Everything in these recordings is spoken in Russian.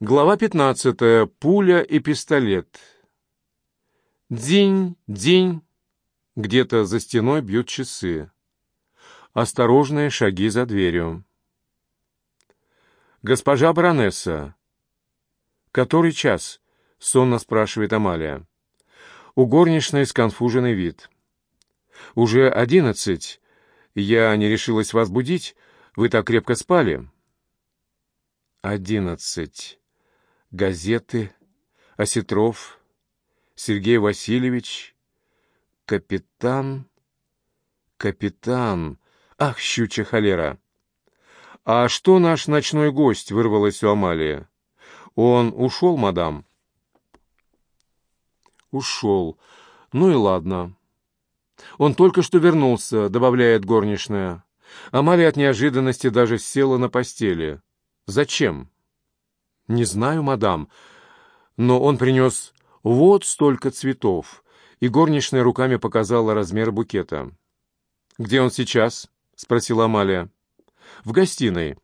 Глава 15. Пуля и пистолет. День, день. Где-то за стеной бьют часы. Осторожные шаги за дверью. «Госпожа баронесса!» «Который час?» — сонно спрашивает Амалия. У горничной сконфуженный вид. «Уже одиннадцать. Я не решилась вас будить. Вы так крепко спали». «Одиннадцать» газеты, Осетров, Сергей Васильевич, капитан, капитан, ах, щучья холера! «А что наш ночной гость?» — вырвалась у Амалии. «Он ушел, мадам?» «Ушел. Ну и ладно». «Он только что вернулся», — добавляет горничная. Амалия от неожиданности даже села на постели. «Зачем?» «Не знаю, мадам, но он принес вот столько цветов», и горничная руками показала размер букета. «Где он сейчас?» — спросила Амалия. «В гостиной».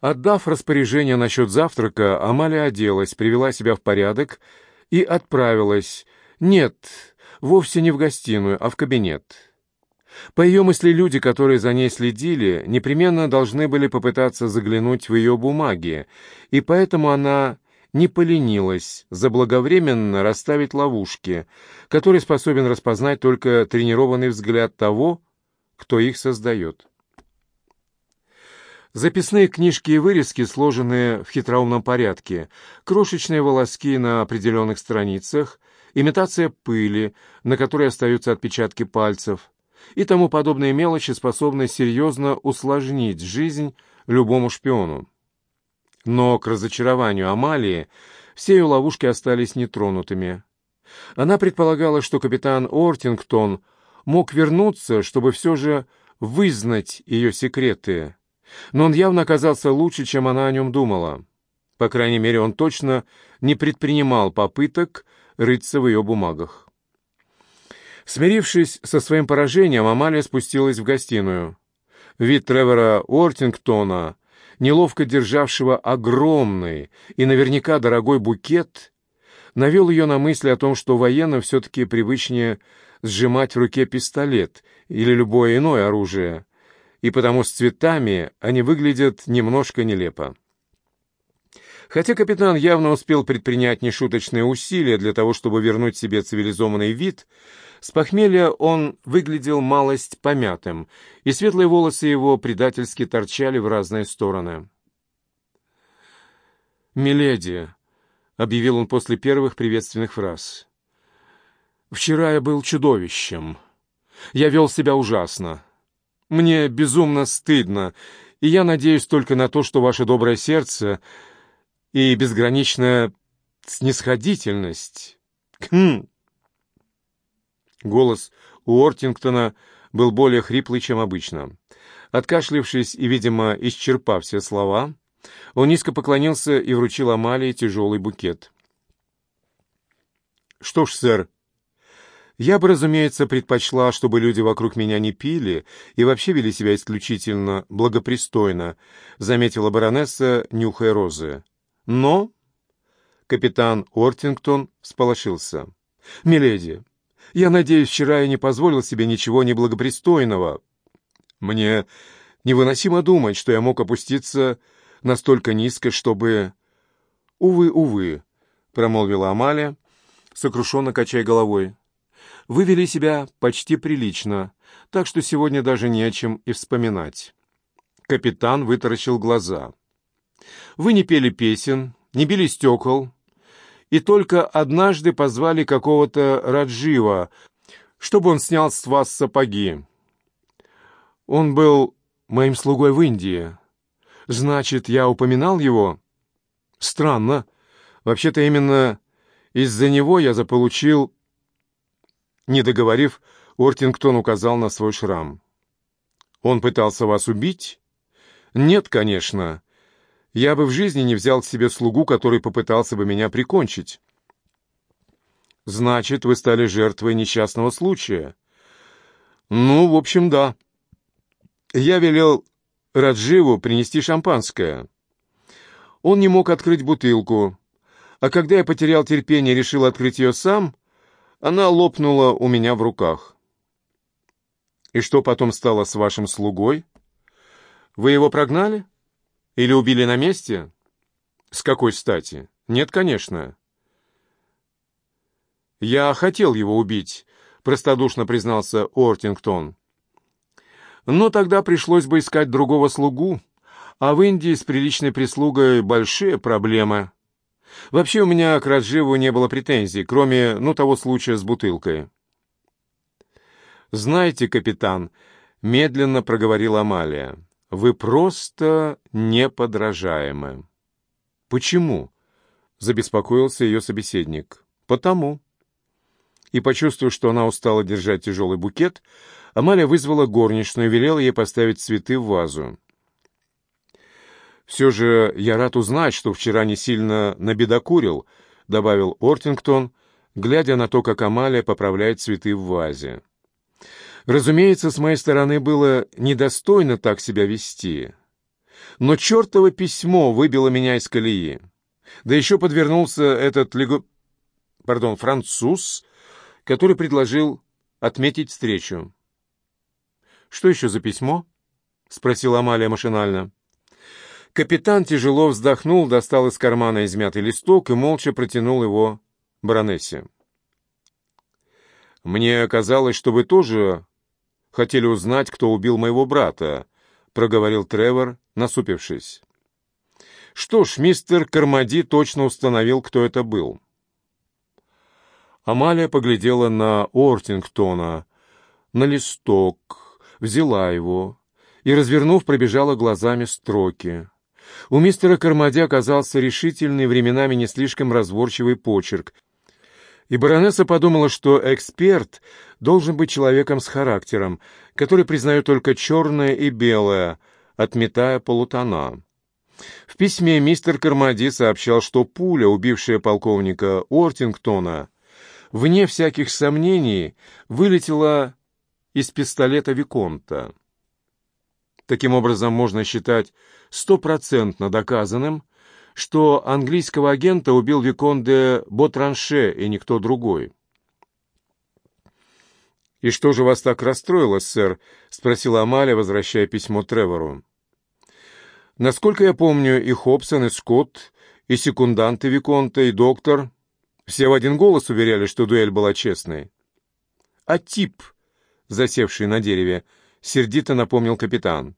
Отдав распоряжение насчет завтрака, Амалия оделась, привела себя в порядок и отправилась. Нет, вовсе не в гостиную, а в кабинет. По ее мысли, люди, которые за ней следили, непременно должны были попытаться заглянуть в ее бумаги, и поэтому она не поленилась заблаговременно расставить ловушки, которые способен распознать только тренированный взгляд того, кто их создает. Записные книжки и вырезки, сложенные в хитроумном порядке, крошечные волоски на определенных страницах, имитация пыли, на которой остаются отпечатки пальцев – и тому подобные мелочи способны серьезно усложнить жизнь любому шпиону. Но к разочарованию Амалии все ее ловушки остались нетронутыми. Она предполагала, что капитан Ортингтон мог вернуться, чтобы все же вызнать ее секреты, но он явно оказался лучше, чем она о нем думала. По крайней мере, он точно не предпринимал попыток рыться в ее бумагах. Смирившись со своим поражением, Амалия спустилась в гостиную. Вид Тревора Уортингтона, неловко державшего огромный и наверняка дорогой букет, навел ее на мысли о том, что военным все-таки привычнее сжимать в руке пистолет или любое иное оружие, и потому с цветами они выглядят немножко нелепо. Хотя капитан явно успел предпринять нешуточные усилия для того, чтобы вернуть себе цивилизованный вид, с похмелья он выглядел малость помятым, и светлые волосы его предательски торчали в разные стороны. «Миледи», — объявил он после первых приветственных фраз, — «вчера я был чудовищем. Я вел себя ужасно. Мне безумно стыдно, и я надеюсь только на то, что ваше доброе сердце и безграничная снисходительность...» Голос у Ортингтона был более хриплый, чем обычно. Откашлившись и, видимо, исчерпав все слова, он низко поклонился и вручил Амалии тяжелый букет. «Что ж, сэр, я бы, разумеется, предпочла, чтобы люди вокруг меня не пили и вообще вели себя исключительно благопристойно», заметила баронесса, нюхая розы. «Но...» — капитан Ортингтон сполошился. «Миледи, я надеюсь, вчера я не позволил себе ничего неблагопристойного. Мне невыносимо думать, что я мог опуститься настолько низко, чтобы... Увы, увы, промолвила Амалия, сокрушенно качая головой. Вы вели себя почти прилично, так что сегодня даже не о чем и вспоминать. Капитан вытаращил глаза. Вы не пели песен, не били стекол, и только однажды позвали какого-то Раджива, чтобы он снял с вас сапоги. Он был моим слугой в Индии. Значит, я упоминал его? Странно. Вообще-то именно из-за него я заполучил... Не договорив, Ортингтон указал на свой шрам. Он пытался вас убить? Нет, конечно. Я бы в жизни не взял к себе слугу, который попытался бы меня прикончить. Значит, вы стали жертвой несчастного случая. Ну, в общем, да. Я велел Радживу принести шампанское. Он не мог открыть бутылку, а когда я потерял терпение и решил открыть ее сам, она лопнула у меня в руках. И что потом стало с вашим слугой? Вы его прогнали? Или убили на месте? С какой стати? Нет, конечно. Я хотел его убить, простодушно признался Ортингтон. Но тогда пришлось бы искать другого слугу, а в Индии с приличной прислугой большие проблемы. Вообще у меня к Радживу не было претензий, кроме, ну, того случая с бутылкой. «Знаете, капитан», — медленно проговорила Амалия, — «вы просто неподражаемы». «Почему?» — забеспокоился ее собеседник. «Потому». И, почувствовав, что она устала держать тяжелый букет, Амалия вызвала горничную и велела ей поставить цветы в вазу. «Все же я рад узнать, что вчера не сильно набедокурил», — добавил Ортингтон, глядя на то, как Амалия поправляет цветы в вазе. «Разумеется, с моей стороны было недостойно так себя вести. Но чертово письмо выбило меня из колеи. Да еще подвернулся этот лего... пардон, француз, который предложил отметить встречу». «Что еще за письмо?» — спросила Амалия машинально. Капитан тяжело вздохнул, достал из кармана измятый листок и молча протянул его баронессе. «Мне казалось, что вы тоже хотели узнать, кто убил моего брата», — проговорил Тревор, насупившись. «Что ж, мистер Кармади точно установил, кто это был». Амалия поглядела на Ортингтона, на листок, взяла его и, развернув, пробежала глазами строки. У мистера Кармади оказался решительный, временами не слишком разборчивый почерк, и баронесса подумала, что эксперт должен быть человеком с характером, который признает только черное и белое, отметая полутона. В письме мистер Кармади сообщал, что пуля, убившая полковника Ортингтона, вне всяких сомнений, вылетела из пистолета Виконта. Таким образом, можно считать стопроцентно доказанным, что английского агента убил Викон де Ботранше и никто другой. «И что же вас так расстроило, сэр?» — спросила Амалия, возвращая письмо Тревору. «Насколько я помню, и Хобсон, и Скотт, и секунданты Виконта, и доктор все в один голос уверяли, что дуэль была честной. А тип, засевший на дереве, — сердито напомнил капитан.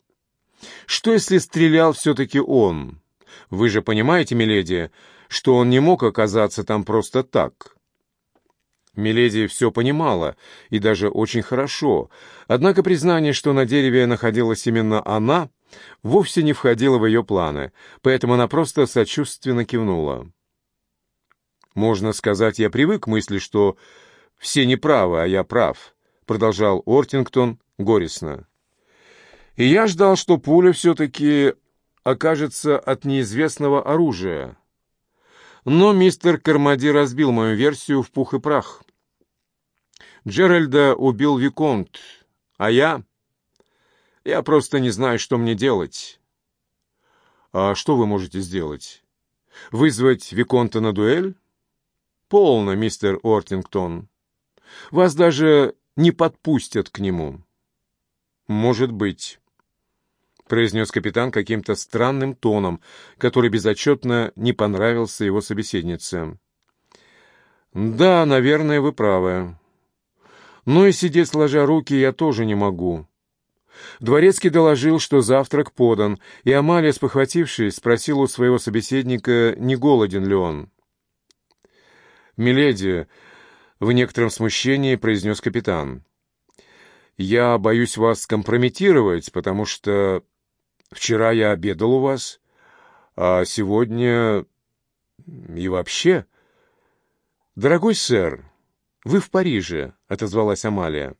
«Что, если стрелял все-таки он? Вы же понимаете, миледи, что он не мог оказаться там просто так?» Миледи все понимала, и даже очень хорошо, однако признание, что на дереве находилась именно она, вовсе не входило в ее планы, поэтому она просто сочувственно кивнула. «Можно сказать, я привык к мысли, что все неправы, а я прав», — продолжал Ортингтон горестно. И я ждал, что пуля все-таки окажется от неизвестного оружия. Но мистер Кармади разбил мою версию в пух и прах. Джеральда убил Виконт, а я... Я просто не знаю, что мне делать. А что вы можете сделать? Вызвать Виконта на дуэль? Полно, мистер Ортингтон. Вас даже не подпустят к нему. Может быть. — произнес капитан каким-то странным тоном, который безотчетно не понравился его собеседнице. «Да, наверное, вы правы. Но и сидеть сложа руки я тоже не могу». Дворецкий доложил, что завтрак подан, и Амалия, спохватившись, спросила у своего собеседника, не голоден ли он. «Миледи», — в некотором смущении произнес капитан, — «я боюсь вас компрометировать, потому что Вчера я обедал у вас, а сегодня и вообще... Дорогой сэр, вы в Париже, — отозвалась Амалия.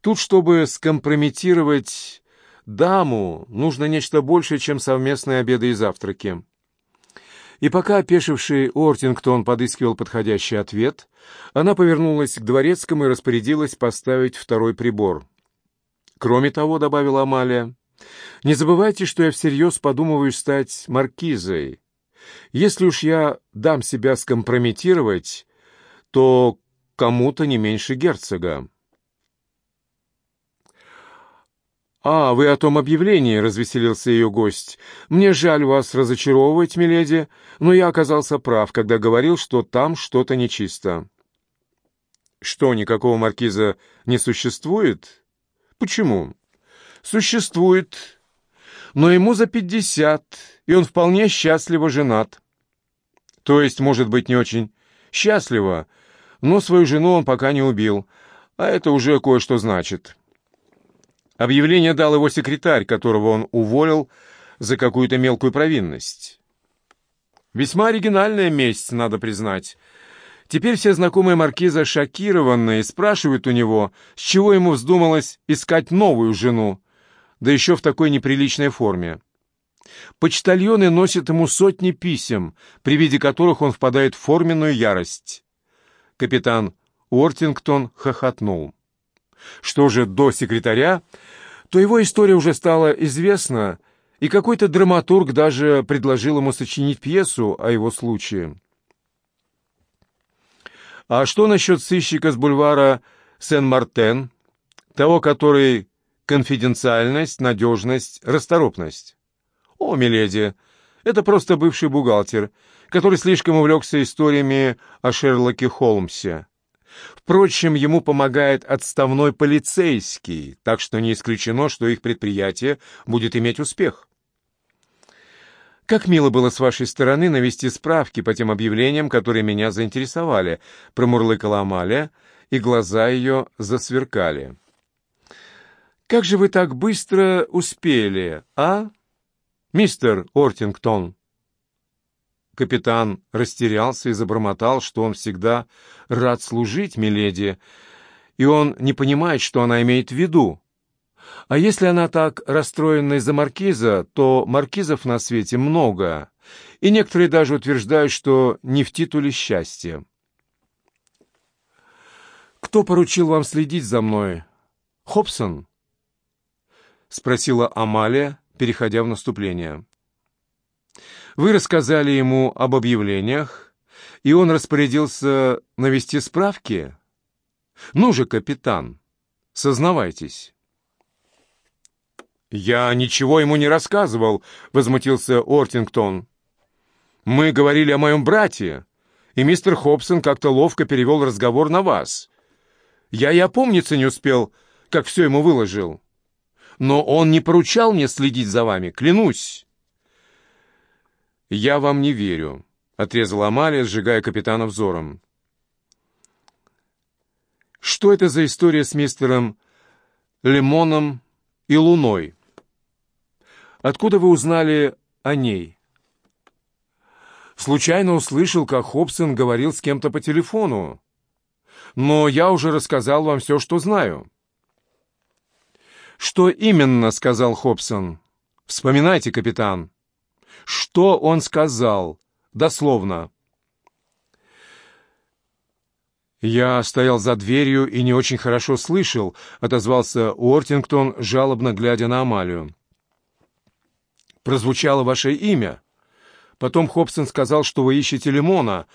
Тут, чтобы скомпрометировать даму, нужно нечто большее, чем совместные обеды и завтраки. И пока опешивший Ортингтон подыскивал подходящий ответ, она повернулась к дворецкому и распорядилась поставить второй прибор. «Кроме того», — добавила Амалия, не забывайте, что я всерьез подумываю стать маркизой, Если уж я дам себя скомпрометировать, то кому-то не меньше герцога. «А, вы о том объявлении», — развеселился ее гость. «Мне жаль вас разочаровывать, миледи, но я оказался прав, когда говорил, что там что-то нечисто». «Что, никакого маркиза не существует?» «Почему?» «Существует, но ему за пятьдесят, и он вполне счастливо женат. То есть, может быть, не очень счастливо, но свою жену он пока не убил, а это уже кое-что значит». Объявление дал его секретарь, которого он уволил за какую-то мелкую провинность. Весьма оригинальная месть, надо признать. Теперь все знакомые маркиза шокированы и спрашивают у него, с чего ему вздумалось искать новую жену, да еще в такой неприличной форме. Почтальоны носят ему сотни писем, при виде которых он впадает в форменную ярость. Капитан Уортингтон хохотнул. Что же до секретаря, то его история уже стала известна, и какой-то драматург даже предложил ему сочинить пьесу о его случае. А что насчет сыщика с бульвара Сен-Мартен, того, который конфиденциальность, надежность, расторопность? О, миледи, это просто бывший бухгалтер, который слишком увлекся историями о Шерлоке Холмсе. Впрочем, ему помогает отставной полицейский, так что не исключено, что их предприятие будет иметь успех. «Как мило было с вашей стороны навести справки по тем объявлениям, которые меня заинтересовали», — промурлыкала Амалия, и глаза ее засверкали. «Как же вы так быстро успели, а, мистер Ортингтон?» Капитан растерялся и забормотал, что он всегда рад служить Миледи, и он не понимает, что она имеет в виду. А если она так расстроена из-за маркиза, то маркизов на свете много, и некоторые даже утверждают, что не в титуле счастья. «Кто поручил вам следить за мной? Хобсон?» — спросила Амалия, переходя в наступление. Вы рассказали ему об объявлениях, и он распорядился навести справки? Ну же, капитан, сознавайтесь. «Я ничего ему не рассказывал», — возмутился Ортингтон. «Мы говорили о моем брате, и мистер Хобсон как-то ловко перевел разговор на вас. Я и опомниться не успел, как все ему выложил. Но он не поручал мне следить за вами, клянусь». «Я вам не верю», — отрезала Амалия, сжигая капитана взором. «Что это за история с мистером Лимоном и Луной? Откуда вы узнали о ней?» «Случайно услышал, как Хобсон говорил с кем-то по телефону. Но я уже рассказал вам все, что знаю». «Что именно?» — сказал Хобсон. «Вспоминайте, капитан». Что он сказал? Дословно. «Я стоял за дверью и не очень хорошо слышал», — отозвался Уортингтон, жалобно глядя на Амалию. «Прозвучало ваше имя. Потом Хобсон сказал, что вы ищете Лимона.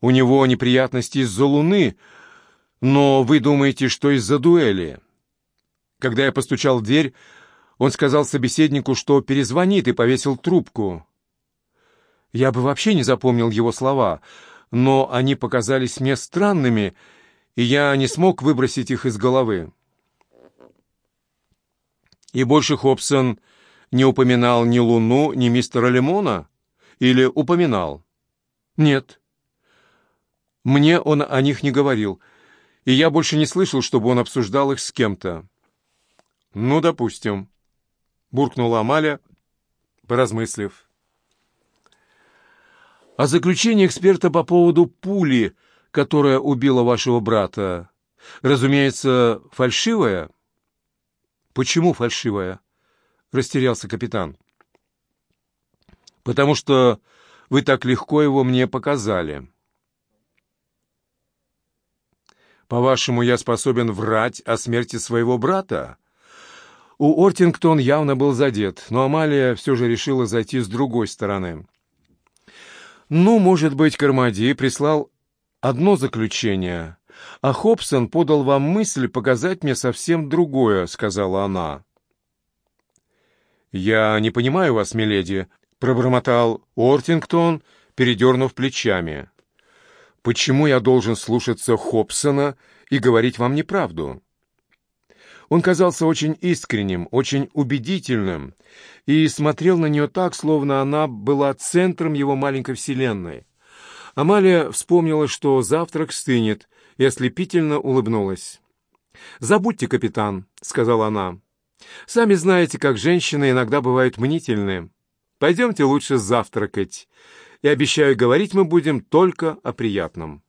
У него неприятности из-за луны, но вы думаете, что из-за дуэли. Когда я постучал в дверь, он сказал собеседнику, что перезвонит, и повесил трубку. Я бы вообще не запомнил его слова, но они показались мне странными, и я не смог выбросить их из головы. И больше Хобсон не упоминал ни Луну, ни мистера Лимона? Или упоминал? Нет. Мне он о них не говорил, и я больше не слышал, чтобы он обсуждал их с кем-то. Ну, допустим буркнула Амаля, поразмыслив. А заключение эксперта по поводу пули, которая убила вашего брата, разумеется, фальшивое? Почему фальшивое? Растерялся капитан. Потому что вы так легко его мне показали. По-вашему, я способен врать о смерти своего брата? У Ортингтон явно был задет, но Амалия все же решила зайти с другой стороны. Ну, может быть, Кармади прислал одно заключение, а Хобсон подал вам мысль показать мне совсем другое, сказала она. «Я не понимаю вас, миледи», — пробормотал Ортингтон, передернув плечами. «Почему я должен слушаться Хобсона и говорить вам неправду?» Он казался очень искренним, очень убедительным и смотрел на нее так, словно она была центром его маленькой вселенной. Амалия вспомнила, что завтрак стынет, и ослепительно улыбнулась. «Забудьте, капитан», — сказала она. «Сами знаете, как женщины иногда бывают мнительны. Пойдемте лучше завтракать, и обещаю, говорить мы будем только о приятном».